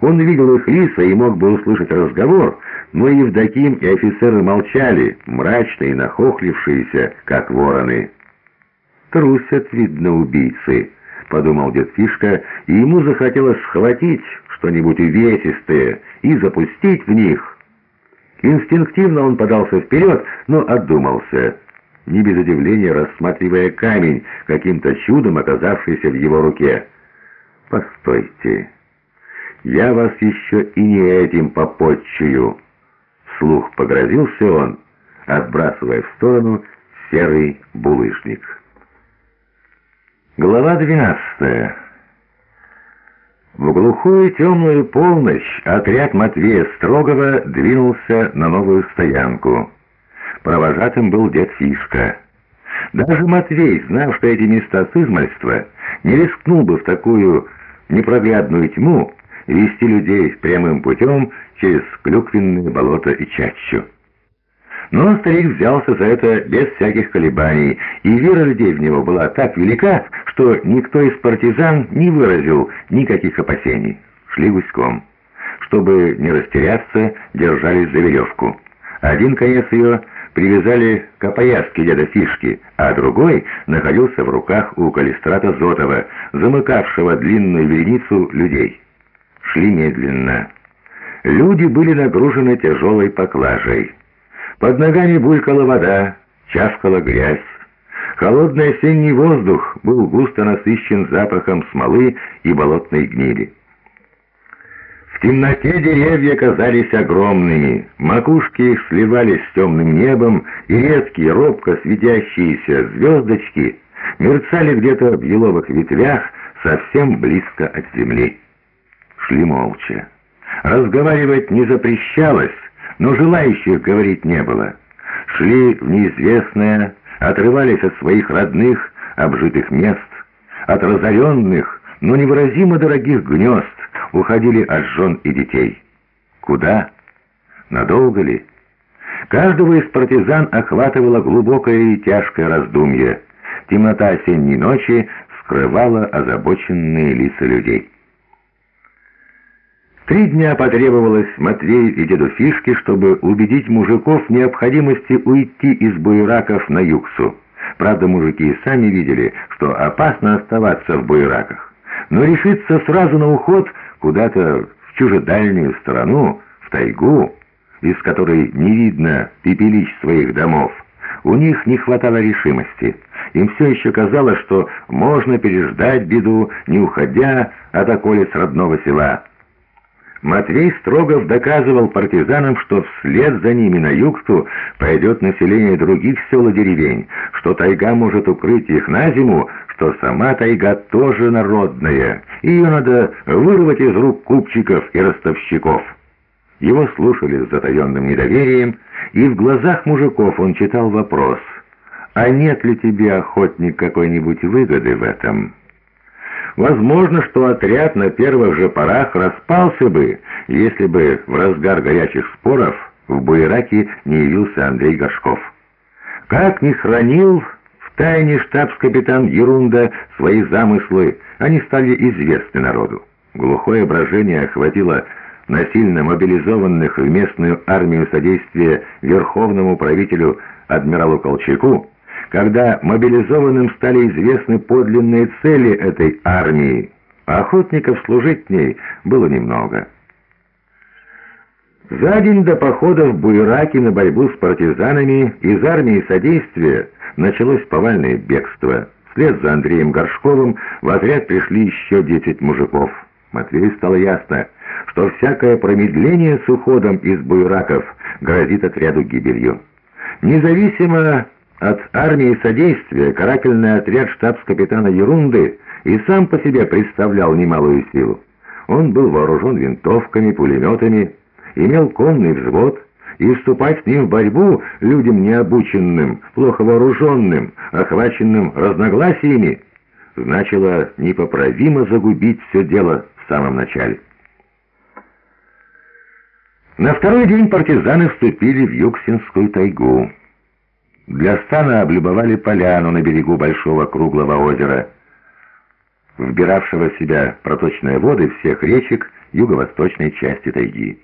Он видел их лица и мог бы услышать разговор, но Евдоким и офицеры молчали, мрачные нахохлившиеся, как вороны. «Трусят, видно, убийцы», — подумал дед Фишка, и ему захотелось схватить что-нибудь увесистое и запустить в них. Инстинктивно он подался вперед, но отдумался, не без удивления рассматривая камень, каким-то чудом оказавшийся в его руке. «Постойте, я вас еще и не этим попотчую!» Слух погрозился он, отбрасывая в сторону серый булыжник. Глава двенадцатая. В глухую темную полночь отряд Матвея Строгова двинулся на новую стоянку. Провожатым был дед Фишка. Даже Матвей, знав, что эти места сызмальства, не рискнул бы в такую непроглядную тьму вести людей прямым путем через клюквенные болота и чащу. Но старик взялся за это без всяких колебаний, и вера людей в него была так велика, что никто из партизан не выразил никаких опасений. Шли гуськом. Чтобы не растеряться, держались за веревку. Один конец ее привязали к опояске деда Фишки, а другой находился в руках у калистрата Зотова, замыкавшего длинную вереницу людей. Шли медленно. Люди были нагружены тяжелой поклажей. Под ногами булькала вода, чавкала грязь. Холодный осенний воздух был густо насыщен запахом смолы и болотной гнили. В темноте деревья казались огромными, макушки их сливались с темным небом, и редкие, робко светящиеся звездочки мерцали где-то в еловых ветвях совсем близко от земли. Шли молча. Разговаривать не запрещалось, но желающих говорить не было. Шли в неизвестное, отрывались от своих родных, обжитых мест, от разоренных, но невыразимо дорогих гнезд, уходили от жен и детей. Куда? Надолго ли? Каждого из партизан охватывало глубокое и тяжкое раздумье. Темнота осенней ночи скрывала озабоченные лица людей. Три дня потребовалось Матвею и деду Фишке, чтобы убедить мужиков в необходимости уйти из буераков на Юксу. Правда, мужики и сами видели, что опасно оставаться в буераках. Но решиться сразу на уход куда-то в чужедальнюю страну, в тайгу, из которой не видно пепелищ своих домов, у них не хватало решимости. Им все еще казалось, что можно переждать беду, не уходя от околиц родного села. Матвей Строгов доказывал партизанам, что вслед за ними на югту пойдет население других сел и деревень, что тайга может укрыть их на зиму, что сама тайга тоже народная, и ее надо вырвать из рук купчиков и ростовщиков. Его слушали с затаенным недоверием, и в глазах мужиков он читал вопрос, «А нет ли тебе, охотник, какой-нибудь выгоды в этом?» Возможно, что отряд на первых же порах распался бы, если бы в разгар горячих споров в Буераке не явился Андрей Горшков. Как ни хранил в тайне штабс-капитан Ерунда свои замыслы, они стали известны народу. Глухое брожение охватило насильно мобилизованных в местную армию содействия верховному правителю адмиралу Колчаку, когда мобилизованным стали известны подлинные цели этой армии, а охотников служить в ней было немного. За день до похода в Буераки на борьбу с партизанами из армии содействия началось повальное бегство. Вслед за Андреем Горшковым в отряд пришли еще десять мужиков. Матвею стало ясно, что всякое промедление с уходом из Буераков грозит отряду гибелью. Независимо от армии содействия карательный отряд штабс-капитана Ерунды и сам по себе представлял немалую силу. Он был вооружен винтовками, пулеметами, имел конный взвод, и вступать с ним в борьбу людям необученным, плохо вооруженным, охваченным разногласиями, значило непоправимо загубить все дело в самом начале. На второй день партизаны вступили в Юксинскую тайгу. Для стана облюбовали поляну на берегу большого круглого озера, вбиравшего в себя проточные воды всех речек юго-восточной части тайги.